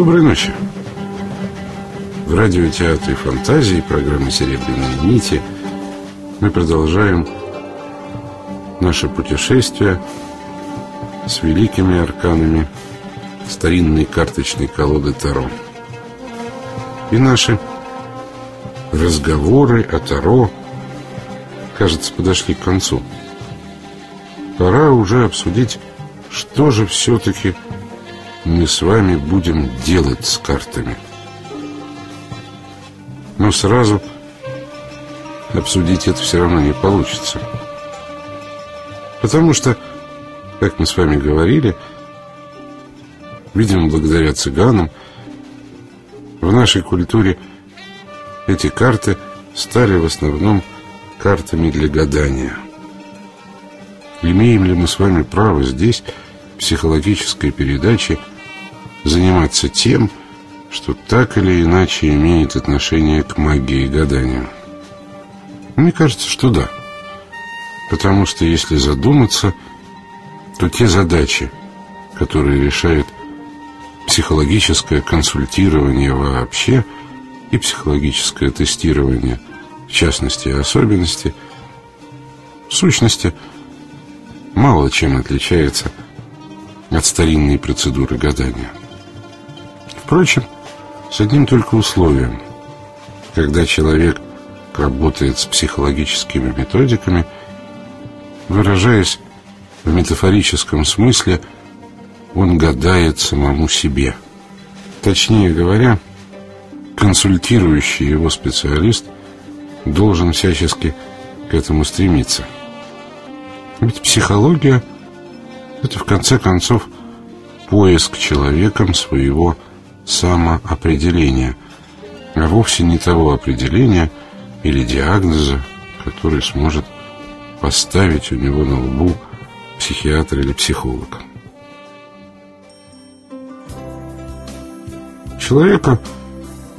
Доброй ночи. В радиотеатре фантазии программы «Серебряные нити» мы продолжаем наше путешествие с великими арканами старинной карточной колоды Таро. И наши разговоры о Таро, кажется, подошли к концу. Пора уже обсудить, что же все-таки мы с вами будем делать с картами. Но сразу обсудить это все равно не получится. Потому что, как мы с вами говорили, видимо, благодаря цыганам, в нашей культуре эти карты стали в основном картами для гадания. Имеем ли мы с вами право здесь, в психологической передаче, заниматься тем, что так или иначе имеет отношение к магии и гаданию? Мне кажется, что да. Потому что если задуматься, то те задачи, которые решает психологическое консультирование вообще и психологическое тестирование, в частности и особенности, в сущности, мало чем отличается от старинной процедуры гадания. Впрочем, с одним только условием. Когда человек работает с психологическими методиками, выражаясь в метафорическом смысле, он гадает самому себе. Точнее говоря, консультирующий его специалист должен всячески к этому стремиться. Ведь психология – это в конце концов поиск человеком своего самоопределения, а вовсе не того определения или диагноза, который сможет поставить у него на лбу психиатр или психолог. Человека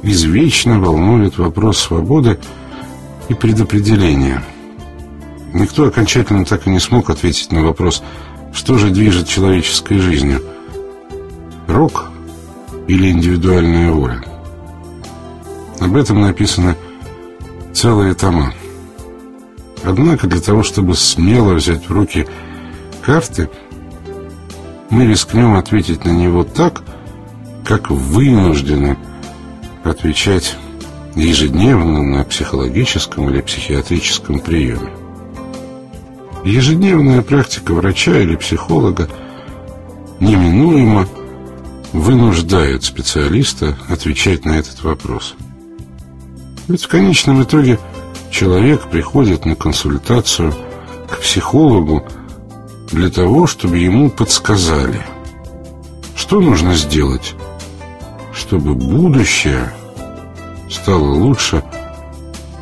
извечно волнует вопрос свободы и предопределения. Никто окончательно так и не смог ответить на вопрос, что же движет человеческой жизнью. Рок или индивидуальная воля. Об этом написано целые тома. Однако для того, чтобы смело взять в руки карты, мы рискнем ответить на него так, как вынуждены отвечать ежедневно на психологическом или психиатрическом приеме. Ежедневная практика врача или психолога неминуемо вынуждает специалиста отвечать на этот вопрос. Ведь в конечном итоге человек приходит на консультацию к психологу для того, чтобы ему подсказали, что нужно сделать, чтобы будущее стало лучше,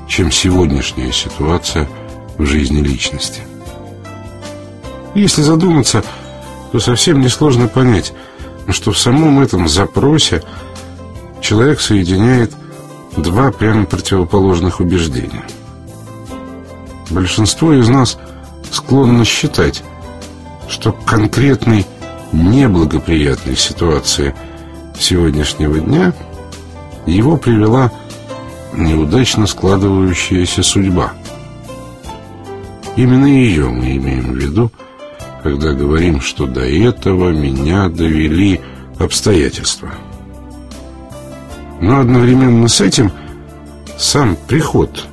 чем сегодняшняя ситуация в жизни личности. Если задуматься, то совсем несложно понять – что в самом этом запросе человек соединяет два прямо противоположных убеждения. Большинство из нас склонно считать, что к конкретной неблагоприятной ситуации сегодняшнего дня его привела неудачно складывающаяся судьба. Именно ее мы имеем в виду, когда говорим, что до этого меня довели обстоятельства. Но одновременно с этим сам приход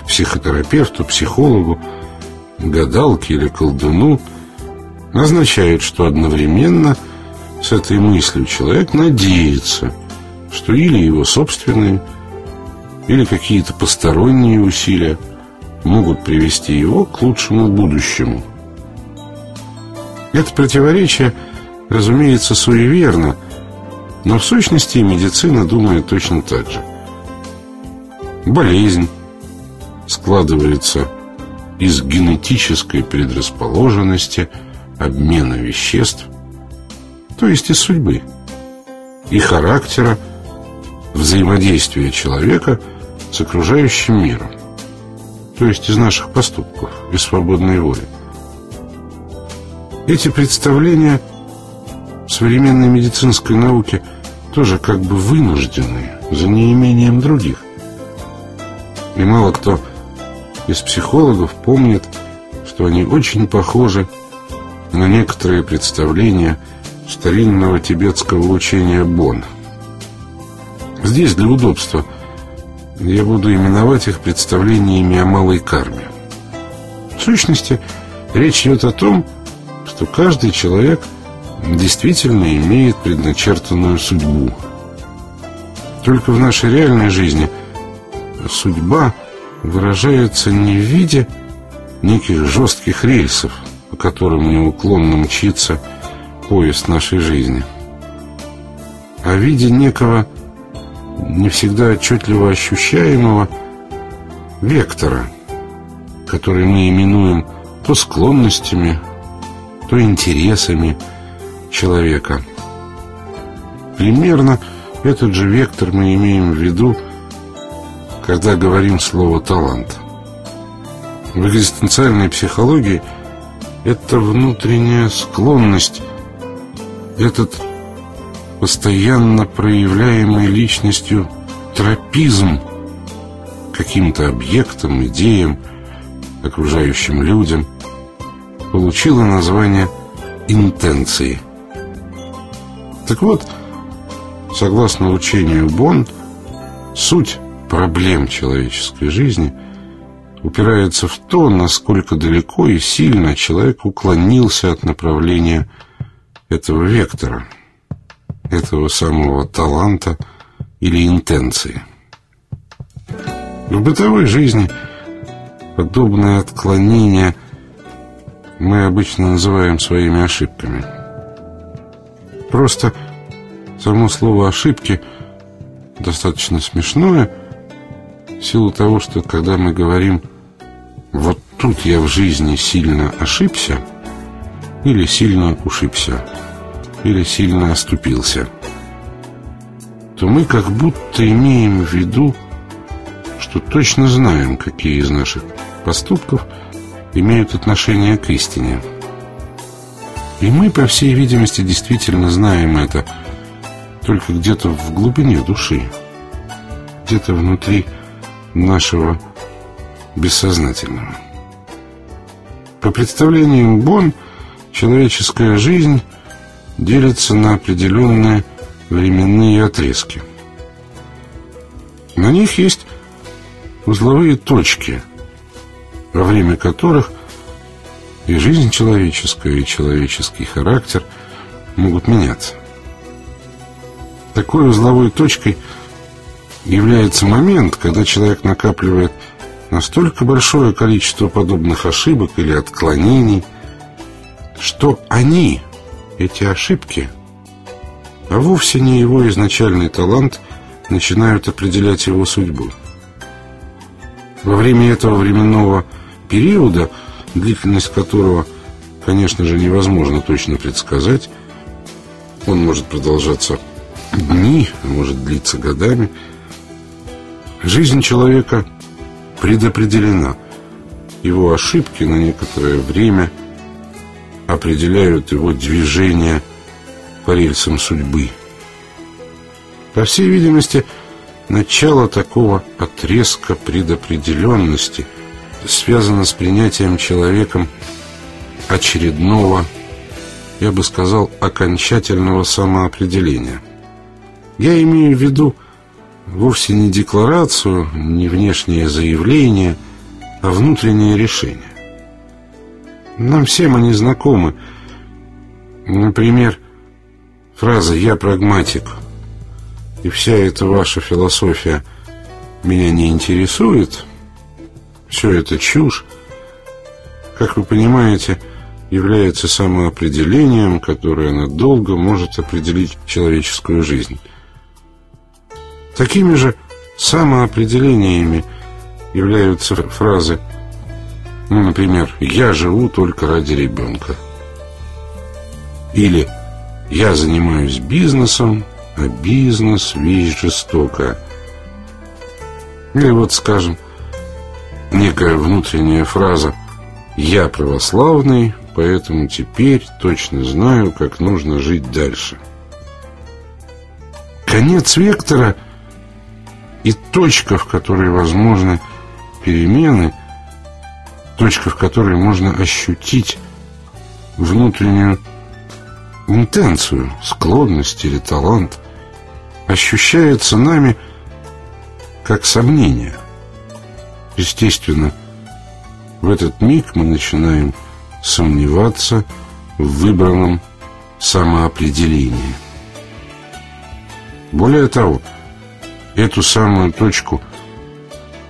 к психотерапевту, психологу, гадалке или колдуну означает, что одновременно с этой мыслью человек надеется, что или его собственные, или какие-то посторонние усилия могут привести его к лучшему будущему – это противоречие, разумеется, суеверно, но в сущности медицина думает точно так же. Болезнь складывается из генетической предрасположенности, обмена веществ, то есть из судьбы, и характера взаимодействия человека с окружающим миром, то есть из наших поступков, из свободной воли. Эти представления современной медицинской науке тоже как бы вынуждены за неимением других. И мало кто из психологов помнит, что они очень похожи на некоторые представления старинного тибетского учения Бон. Здесь для удобства я буду именовать их представлениями о малой карме. В сущности, речь идет о том, что каждый человек действительно имеет предначертанную судьбу. Только в нашей реальной жизни судьба выражается не в виде неких жестких рельсов, по которым неуклонно мчится поезд нашей жизни, а в виде некого не всегда отчетливо ощущаемого вектора, который мы именуем то склонностями, то интересами человека. Примерно этот же вектор мы имеем в виду, когда говорим слово «талант». В экзистенциальной психологии это внутренняя склонность, этот постоянно проявляемый личностью тропизм каким-то объектам, идеям, окружающим людям, получила название интенции. Так вот, согласно учению Бон, суть проблем человеческой жизни упирается в то, насколько далеко и сильно человек уклонился от направления этого вектора – этого самого таланта или интенции. В бытовой жизни подобные отклонения мы обычно называем своими ошибками. Просто само слово «ошибки» достаточно смешное в силу того, что когда мы говорим «вот тут я в жизни сильно ошибся» или «сильно ушибся», или сильно оступился, то мы как будто имеем в виду, что точно знаем, какие из наших поступков имеют отношение к истине. И мы, по всей видимости, действительно знаем это, только где-то в глубине души, где-то внутри нашего бессознательного. По представлениям Бон, человеческая жизнь делятся на определенные временные отрезки. На них есть узловые точки, во время которых и жизнь человеческая, и человеческий характер могут меняться. Такой узловой точкой является момент, когда человек накапливает настолько большое количество подобных ошибок или отклонений, что они эти ошибки, а вовсе не его изначальный талант, начинают определять его судьбу. Во время этого временного периода, длительность которого, конечно же, невозможно точно предсказать, он может продолжаться дни, может длиться годами, жизнь человека предопределена. Его ошибки на некоторое время – определяют его движение по рельсам судьбы. По всей видимости, начало такого отрезка предопределенности связано с принятием человеком очередного, я бы сказал, окончательного самоопределения. Я имею в виду вовсе не декларацию, не внешнее заявление, а внутреннее решение. Нам всем они знакомы. Например, фраза «я прагматик» и вся эта ваша философия меня не интересует. Все это чушь. Как вы понимаете, является самоопределением, которое надолго может определить человеческую жизнь. Такими же самоопределениями являются фразы ну, например, «Я живу только ради ребенка». Или «Я занимаюсь бизнесом, а бизнес – вещь жестокая». Или вот, скажем, некая внутренняя фраза «Я православный, поэтому теперь точно знаю, как нужно жить дальше. Конец вектора и точка, в которой возможны перемены, точка, в которой можно ощутить внутреннюю интенцию, склонность или талант, ощущается нами как сомнение. Естественно, в этот миг мы начинаем сомневаться в выбранном самоопределении. Более того, эту самую точку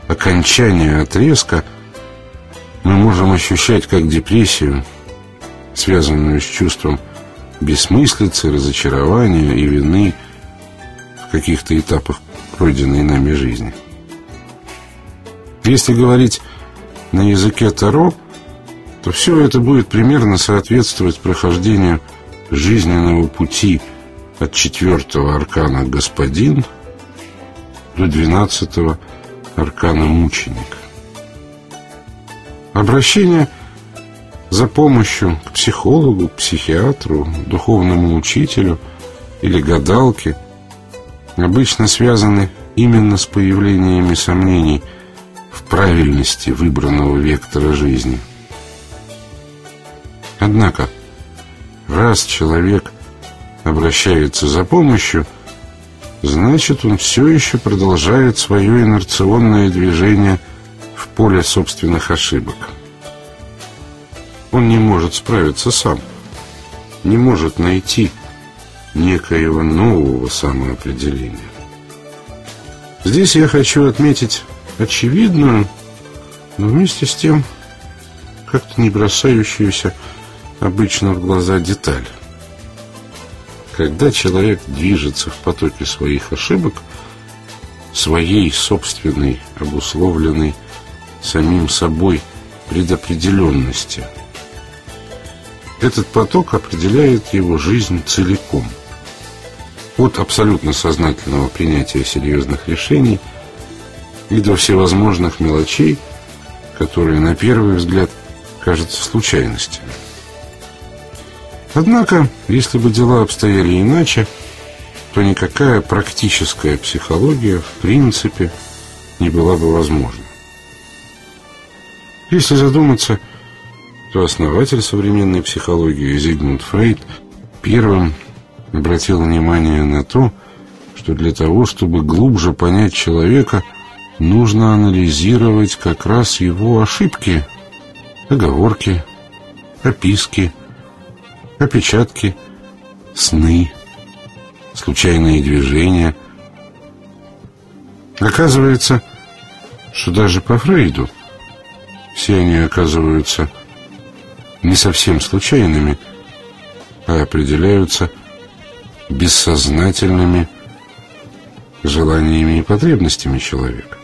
окончания отрезка мы можем ощущать как депрессию, связанную с чувством бессмыслицы, разочарования и вины в каких-то этапах пройденной нами жизни. Если говорить на языке Таро, то все это будет примерно соответствовать прохождению жизненного пути от четвертого аркана «Господин» до двенадцатого аркана «Мученик». Обращение за помощью к психологу, психиатру, духовному учителю или гадалке обычно связаны именно с появлениями сомнений в правильности выбранного вектора жизни. Однако, раз человек обращается за помощью, значит он все еще продолжает свое инерционное движение в поле собственных ошибок. Он не может справиться сам, не может найти некоего нового самоопределения. Здесь я хочу отметить очевидную, но вместе с тем как-то не бросающуюся обычно в глаза деталь. Когда человек движется в потоке своих ошибок, своей собственной, обусловленной самим собой предопределенности, этот поток определяет его жизнь целиком. От абсолютно сознательного принятия серьезных решений и до всевозможных мелочей, которые на первый взгляд кажутся случайностями. Однако, если бы дела обстояли иначе, то никакая практическая психология в принципе не была бы возможна. Если задуматься, то основатель современной психологии Зигмунд Фрейд первым обратил внимание на то, что для того, чтобы глубже понять человека, нужно анализировать как раз его ошибки, оговорки, описки, опечатки, сны, случайные движения. Оказывается, что даже по Фрейду все они оказываются не совсем случайными, а определяются бессознательными желаниями и потребностями человека.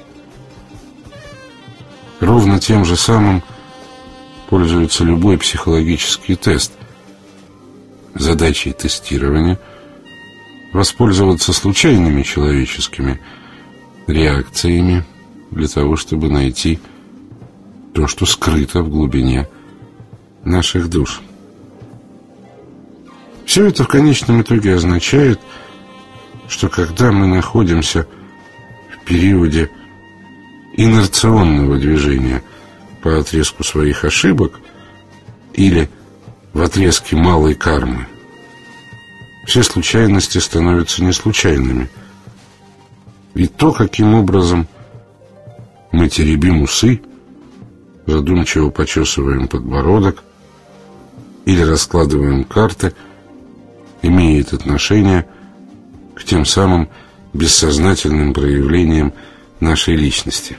Ровно тем же самым пользуется любой психологический тест – задачей тестирования воспользоваться случайными человеческими реакциями для того, чтобы найти то, что скрыто в глубине наших душ. Все это в конечном итоге означает, что когда мы находимся в периоде инерционного движения по отрезку своих ошибок или в отрезке малой кармы. Все случайности становятся не случайными. Ведь то, каким образом мы теребим усы, задумчиво почесываем подбородок или раскладываем карты, имеет отношение к тем самым бессознательным проявлениям нашей личности.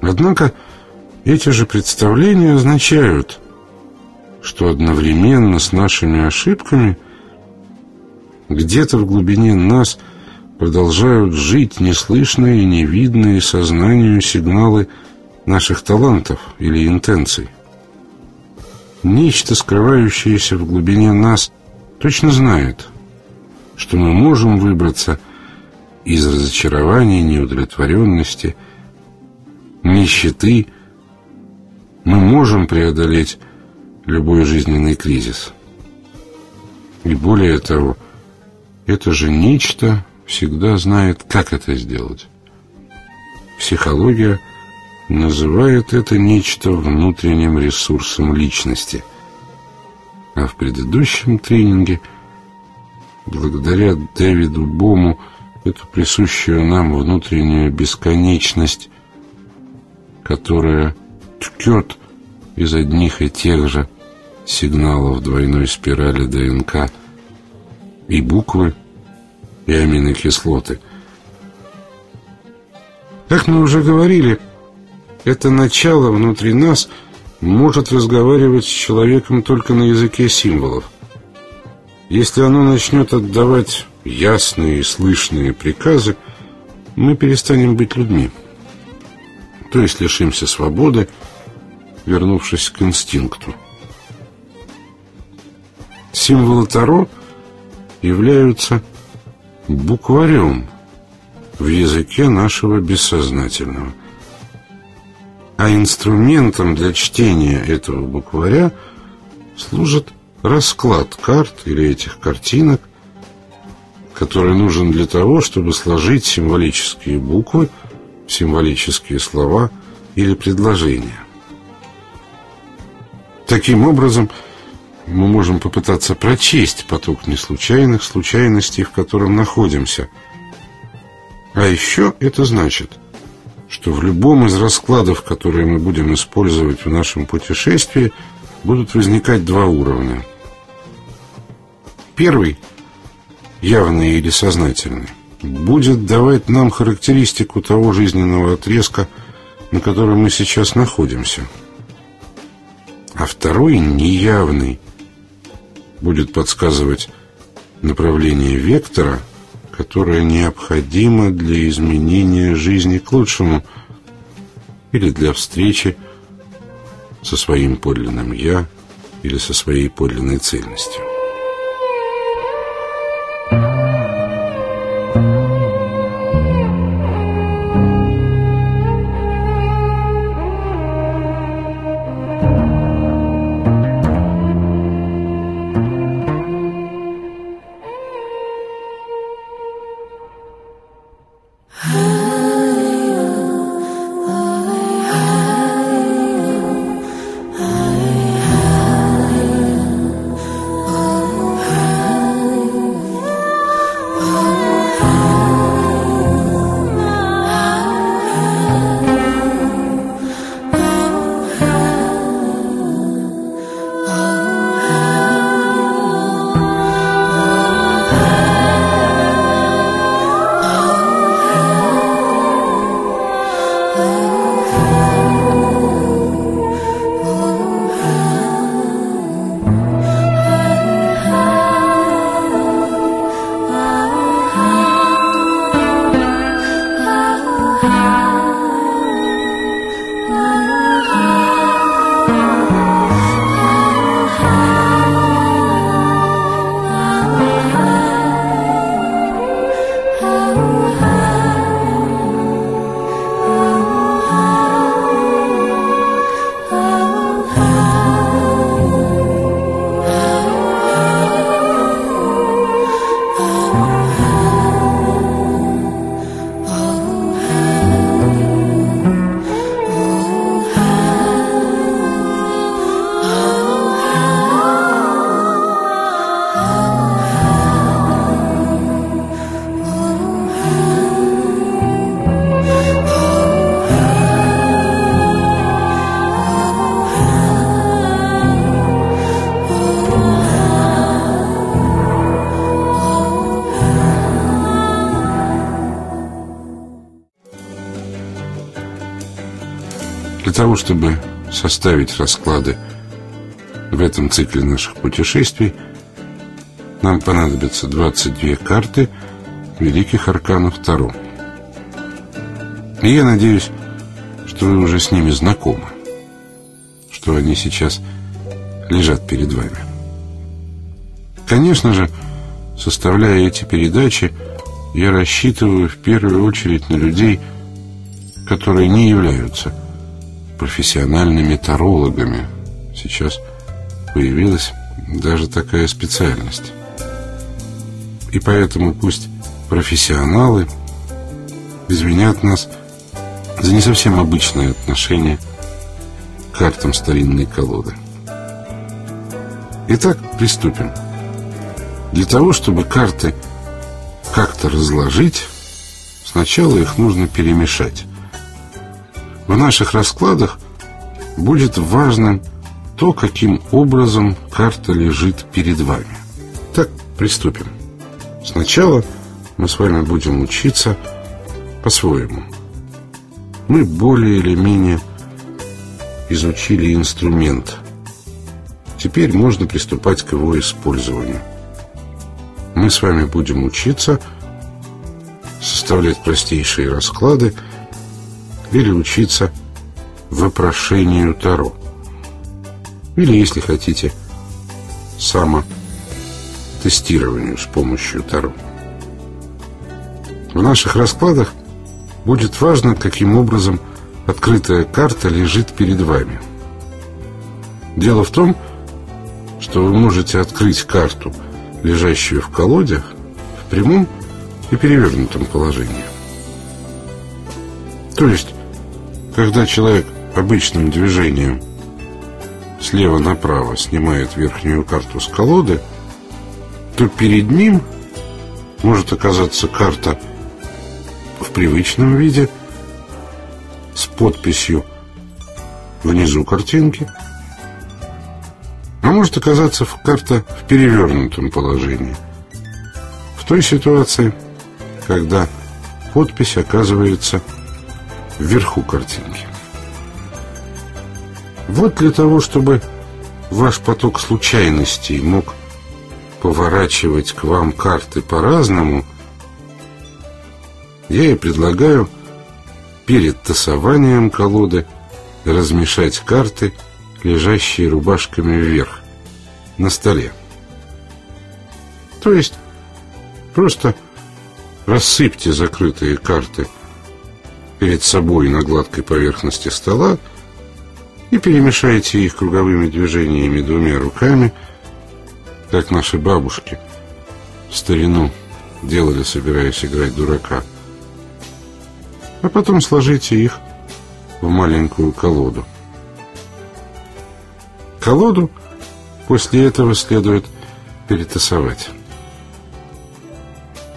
Однако эти же представления означают – что одновременно с нашими ошибками где-то в глубине нас продолжают жить неслышные, невидные сознанию сигналы наших талантов или интенций. Нечто, скрывающееся в глубине нас, точно знает, что мы можем выбраться из разочарования, неудовлетворенности, нищеты, мы можем преодолеть любой жизненный кризис. И более того, это же нечто всегда знает, как это сделать. Психология называет это нечто внутренним ресурсом личности. А в предыдущем тренинге, благодаря Дэвиду Бому, эту присущую нам внутреннюю бесконечность, которая ткет из одних и тех же сигналов двойной спирали ДНК и буквы, и аминокислоты. Как мы уже говорили, это начало внутри нас может разговаривать с человеком только на языке символов. Если оно начнет отдавать ясные и слышные приказы, мы перестанем быть людьми. То есть лишимся свободы, вернувшись к инстинкту. Символы Таро являются букварем в языке нашего бессознательного. А инструментом для чтения этого букваря служит расклад карт или этих картинок, который нужен для того, чтобы сложить символические буквы, символические слова или предложения. Таким образом, мы можем попытаться прочесть поток неслучайных случайностей, в котором находимся. А еще это значит, что в любом из раскладов, которые мы будем использовать в нашем путешествии, будут возникать два уровня. Первый, явный или сознательный, будет давать нам характеристику того жизненного отрезка, на котором мы сейчас находимся. А второй, неявный, будет подсказывать направление вектора, которое необходимо для изменения жизни к лучшему или для встречи со своим подлинным «я» или со своей подлинной цельностью. Того, чтобы составить расклады в этом цикле наших путешествий, нам понадобится 22 карты Великих Арканов Таро. И я надеюсь, что вы уже с ними знакомы, что они сейчас лежат перед вами. Конечно же, составляя эти передачи, я рассчитываю в первую очередь на людей, которые не являются профессиональными тарологами. Сейчас появилась даже такая специальность. И поэтому пусть профессионалы извинят нас за не совсем обычное отношение к картам старинной колоды. Итак, приступим. Для того, чтобы карты как-то разложить, сначала их нужно перемешать. В наших раскладах будет важным то, каким образом карта лежит перед вами. Так, приступим. Сначала мы с вами будем учиться по-своему. Мы более или менее изучили инструмент. Теперь можно приступать к его использованию. Мы с вами будем учиться составлять простейшие расклады или учиться вопрошению Таро. Или, если хотите, самотестированию с помощью Таро. В наших раскладах будет важно, каким образом открытая карта лежит перед вами. Дело в том, что вы можете открыть карту, лежащую в колоде, в прямом и перевернутом положении. То есть, когда человек обычным движением слева направо снимает верхнюю карту с колоды, то перед ним может оказаться карта в привычном виде с подписью внизу картинки, а может оказаться карта в перевернутом положении. В той ситуации, когда подпись оказывается вверху картинки. Вот для того, чтобы ваш поток случайностей мог поворачивать к вам карты по-разному, я и предлагаю перед тасованием колоды размешать карты, лежащие рубашками вверх, на столе. То есть просто рассыпьте закрытые карты перед собой на гладкой поверхности стола и перемешайте их круговыми движениями двумя руками, как наши бабушки в старину делали, собираясь играть дурака. А потом сложите их в маленькую колоду. Колоду после этого следует перетасовать.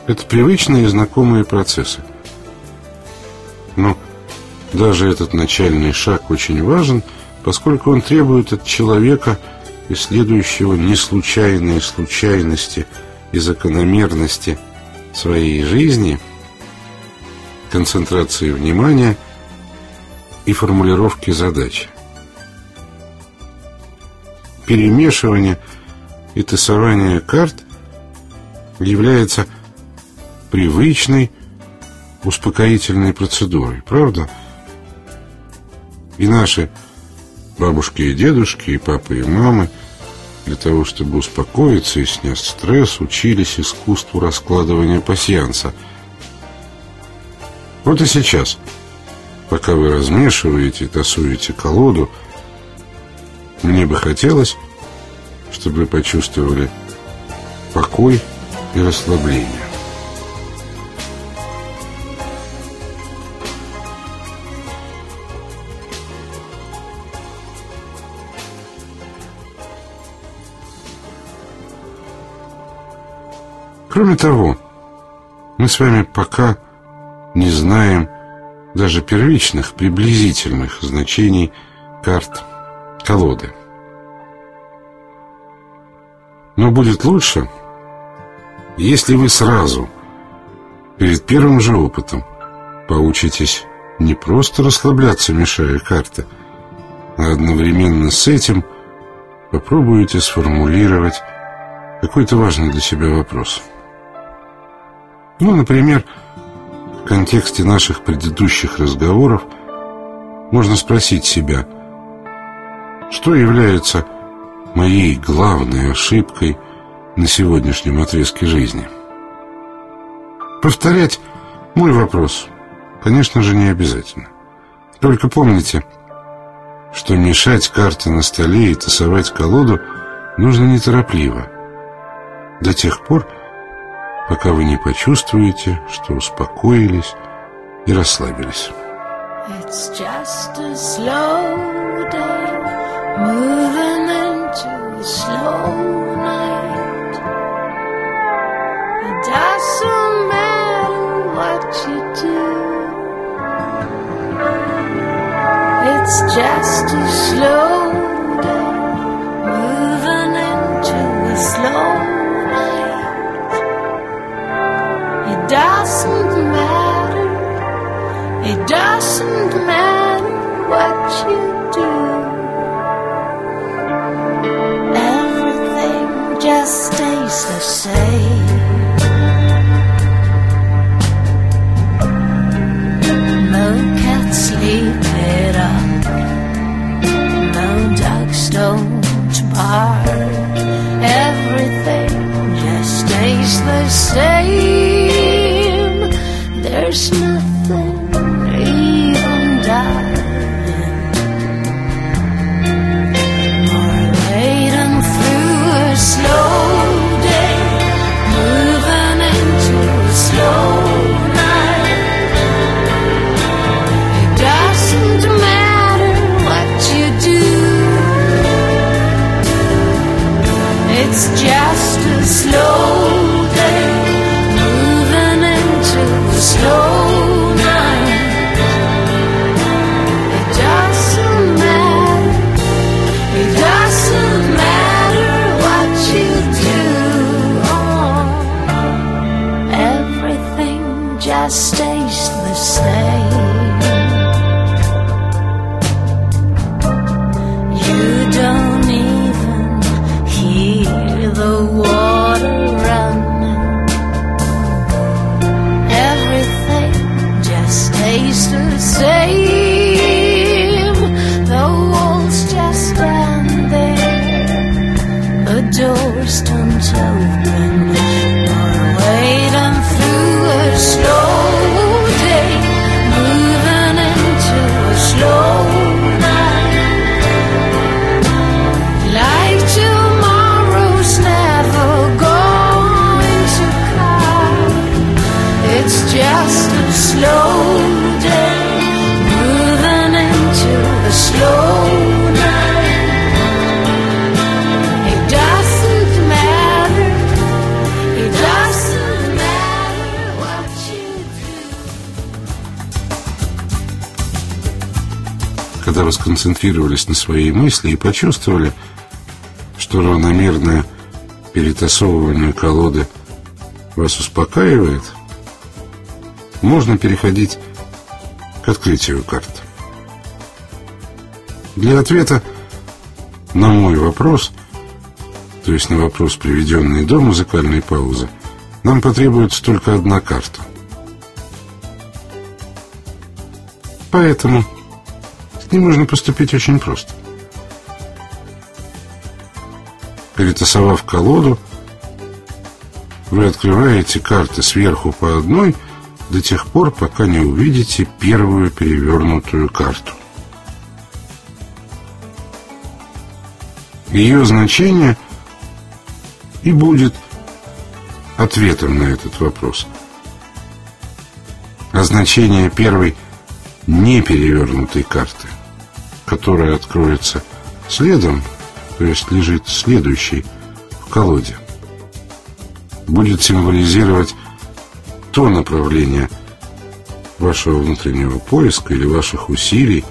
Это привычные и знакомые процессы. Но даже этот начальный шаг очень важен – поскольку он требует от человека, исследующего неслучайные случайности и закономерности своей жизни, концентрации внимания и формулировки задач. Перемешивание и тасование карт является привычной успокоительной процедурой, правда? И наши бабушки и дедушки, и папы, и мамы, для того, чтобы успокоиться и снять стресс, учились искусству раскладывания пасьянса. Вот и сейчас, пока вы размешиваете и тасуете колоду, мне бы хотелось, чтобы вы почувствовали покой и расслабление. Кроме того, мы с вами пока не знаем даже первичных, приблизительных значений карт колоды. Но будет лучше, если вы сразу, перед первым же опытом, поучитесь не просто расслабляться, мешая карты, а одновременно с этим попробуете сформулировать какой-то важный для себя вопрос – ну, например, в контексте наших предыдущих разговоров можно спросить себя, что является моей главной ошибкой на сегодняшнем отрезке жизни. Повторять мой вопрос, конечно же, не обязательно. Только помните, что мешать карты на столе и тасовать колоду нужно неторопливо, до тех пор, пока вы не почувствуете, что успокоились и расслабились. It's just a slow day, moving into a slow night. It doesn't matter what you do. It's just a slow day, moving into a slow doesn't matter. It doesn't matter what you do. Everything just stays the same. No cats sleep it сконцентрировались на своей мысли и почувствовали, что равномерное перетасовывание колоды вас успокаивает, можно переходить к открытию карт. Для ответа на мой вопрос, то есть на вопрос, приведенный до музыкальной паузы, нам потребуется только одна карта. Поэтому ней можно поступить очень просто. Перетасовав колоду, вы открываете карты сверху по одной до тех пор, пока не увидите первую перевернутую карту. Ее значение и будет ответом на этот вопрос. А значение первой не перевернутой карты, которая откроется следом, то есть лежит следующей в колоде, будет символизировать то направление вашего внутреннего поиска или ваших усилий,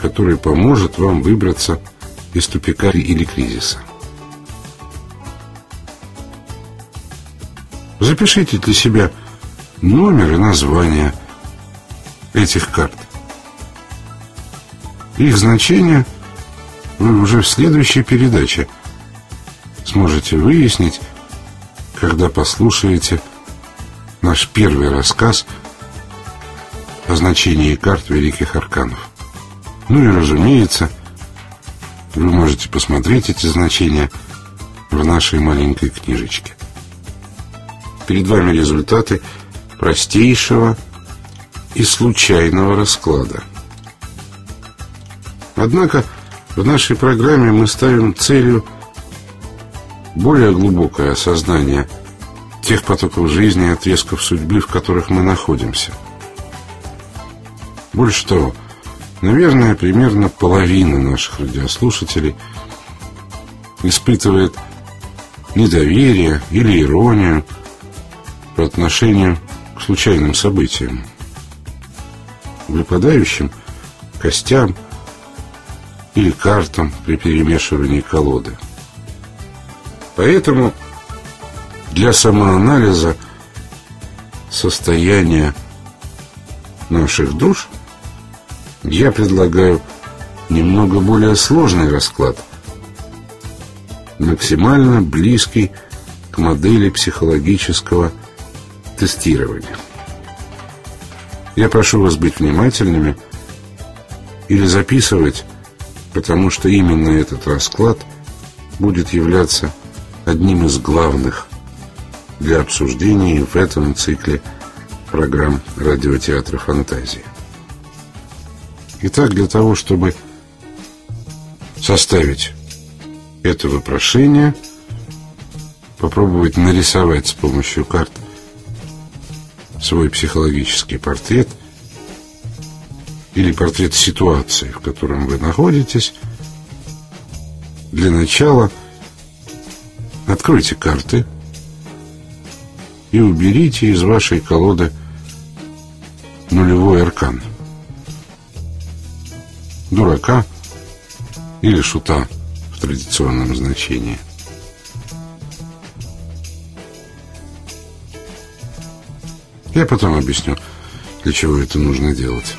которое поможет вам выбраться из тупика или кризиса. Запишите для себя номер и название этих карт. Их значение вы уже в следующей передаче сможете выяснить, когда послушаете наш первый рассказ о значении карт великих арканов. Ну и, разумеется, вы можете посмотреть эти значения в нашей маленькой книжечке. Перед вами результаты простейшего и случайного расклада. Однако в нашей программе мы ставим целью более глубокое осознание тех потоков жизни и отрезков судьбы, в которых мы находимся. Больше того, наверное, примерно половина наших радиослушателей испытывает недоверие или иронию по отношению к случайным событиям, выпадающим костям или картам при перемешивании колоды. Поэтому для самоанализа состояния наших душ я предлагаю немного более сложный расклад, максимально близкий к модели психологического тестирования. Я прошу вас быть внимательными или записывать, потому что именно этот расклад будет являться одним из главных для обсуждений в этом цикле программ радиотеатра фантазии. Итак, для того, чтобы составить это вопрошение, попробовать нарисовать с помощью карт свой психологический портрет или портрет ситуации, в котором вы находитесь, для начала откройте карты и уберите из вашей колоды нулевой аркан. Дурака или шута в традиционном значении. Я потом объясню, для чего это нужно делать.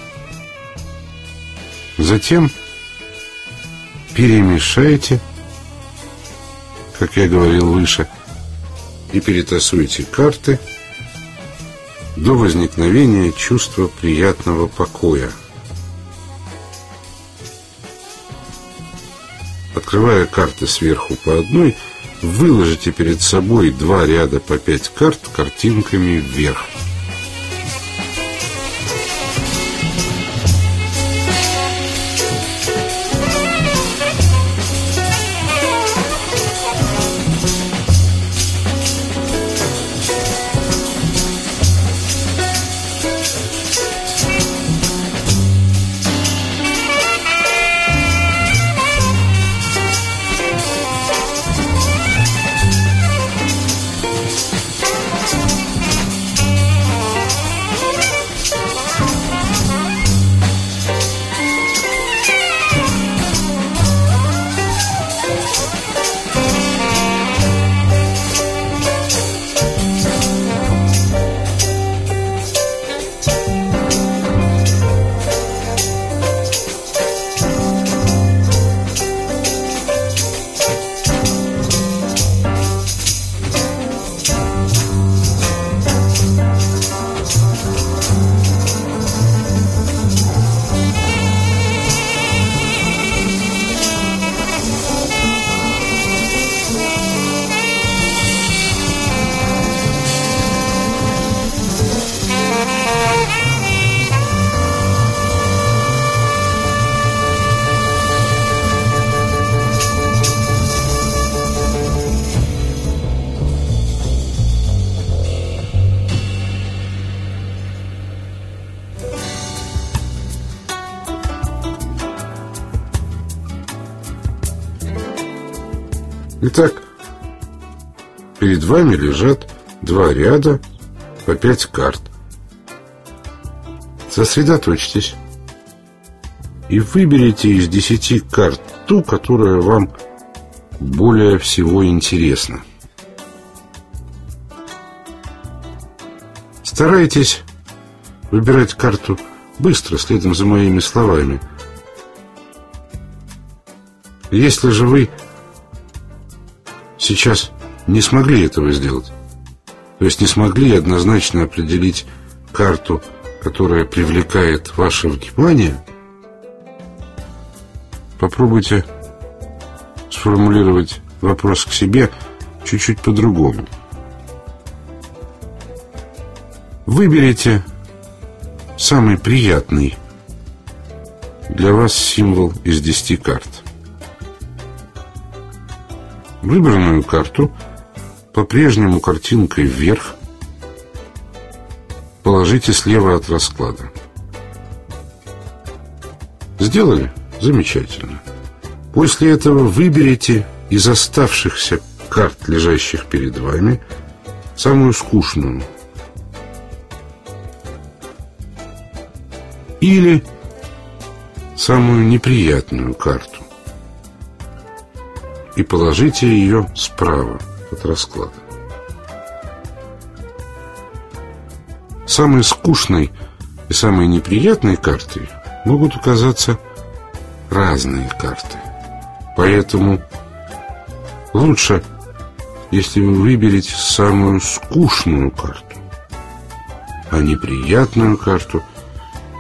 Затем перемешайте, как я говорил выше, и перетасуйте карты до возникновения чувства приятного покоя. Открывая карты сверху по одной, выложите перед собой два ряда по пять карт картинками вверх. Итак, перед вами лежат два ряда по пять карт. Сосредоточьтесь и выберите из десяти карт ту, которая вам более всего интересна. Старайтесь выбирать карту быстро, следом за моими словами. Если же вы сейчас не смогли этого сделать. То есть не смогли однозначно определить карту, которая привлекает ваше внимание. Попробуйте сформулировать вопрос к себе чуть-чуть по-другому. Выберите самый приятный для вас символ из 10 карт. Выбранную карту по-прежнему картинкой вверх положите слева от расклада. Сделали? Замечательно. После этого выберите из оставшихся карт, лежащих перед вами, самую скучную. Или самую неприятную карту. И положите ее справа от расклада. Самой скучной и самой неприятной картой могут оказаться разные карты. Поэтому лучше, если вы выберете самую скучную карту, а неприятную карту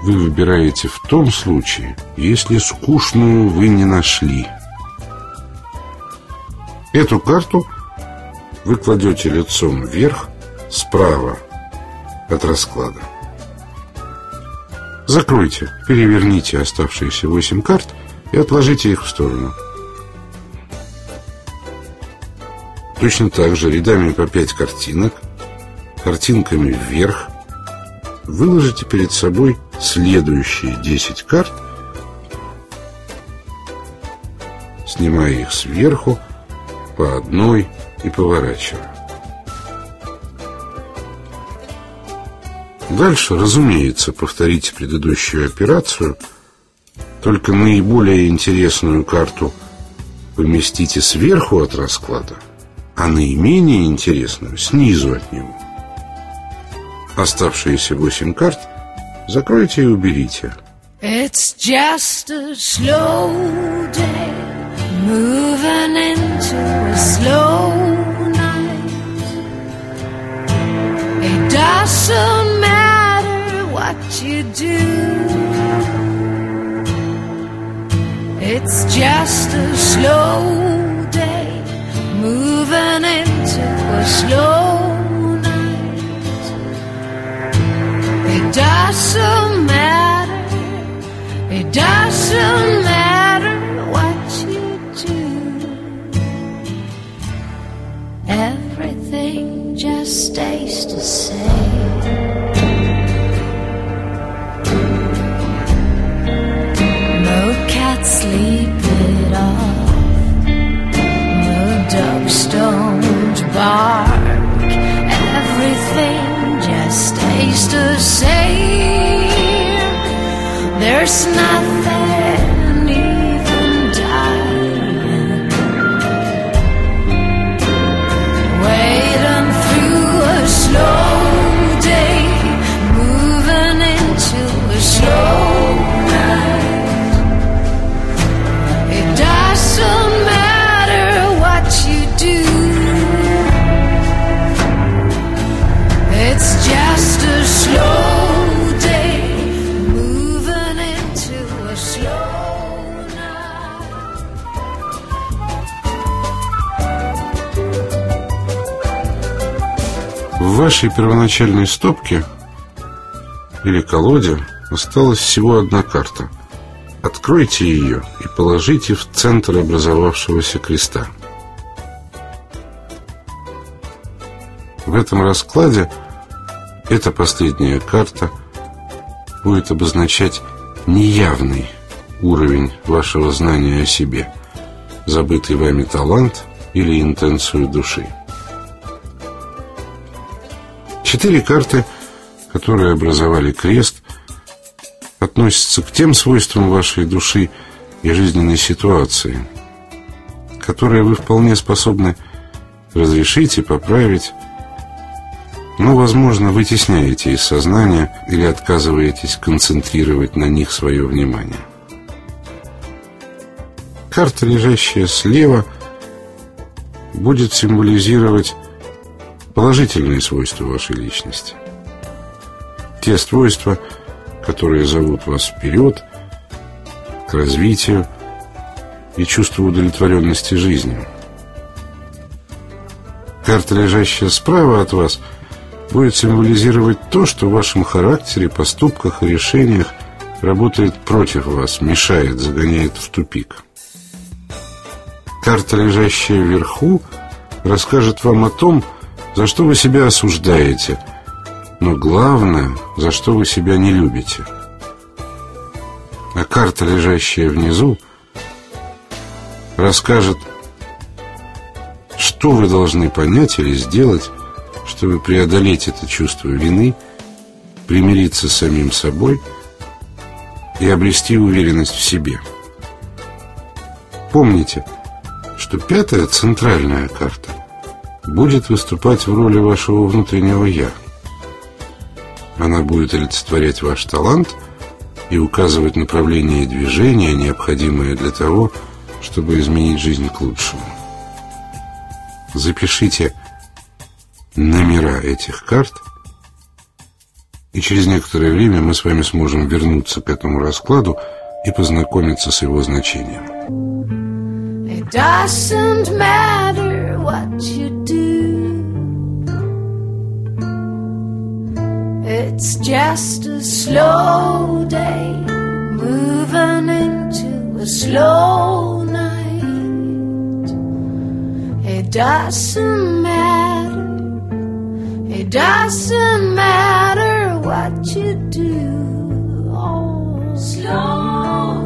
вы выбираете в том случае, если скучную вы не нашли. Эту карту вы кладете лицом вверх справа от расклада. Закройте, переверните оставшиеся 8 карт и отложите их в сторону. Точно так же рядами по 5 картинок, картинками вверх, выложите перед собой следующие 10 карт, снимая их сверху по одной и поворачивая. Дальше, разумеется, повторите предыдущую операцию, только наиболее интересную карту поместите сверху от расклада, а наименее интересную снизу от него. Оставшиеся восемь карт закройте и уберите. It's just a slow day, moving into a slow night. It doesn't matter what you do. It's just a slow day, moving into a slow night. It doesn't matter, it doesn't matter stays the same. sleep it off. The dogs don't bark. Everything just stays the same. There's nothing вашей первоначальной стопке или колоде осталась всего одна карта. Откройте ее и положите в центр образовавшегося креста. В этом раскладе эта последняя карта будет обозначать неявный уровень вашего знания о себе, забытый вами талант или интенцию души. Четыре карты, которые образовали крест, относятся к тем свойствам вашей души и жизненной ситуации, которые вы вполне способны разрешить и поправить, но, возможно, вытесняете из сознания или отказываетесь концентрировать на них свое внимание. Карта, лежащая слева, будет символизировать положительные свойства вашей личности. Те свойства, которые зовут вас вперед, к развитию и чувству удовлетворенности жизнью. Карта, лежащая справа от вас, будет символизировать то, что в вашем характере, поступках и решениях работает против вас, мешает, загоняет в тупик. Карта, лежащая вверху, расскажет вам о том, за что вы себя осуждаете, но главное, за что вы себя не любите. А карта, лежащая внизу, расскажет, что вы должны понять или сделать, чтобы преодолеть это чувство вины, примириться с самим собой и обрести уверенность в себе. Помните, что пятая центральная карта будет выступать в роли вашего внутреннего «я». Она будет олицетворять ваш талант и указывать направление движения, необходимое для того, чтобы изменить жизнь к лучшему. Запишите номера этих карт, и через некоторое время мы с вами сможем вернуться к этому раскладу и познакомиться с его значением. It It's just a slow day, moving into a slow night. It doesn't matter, it doesn't matter what you do. Oh, slow.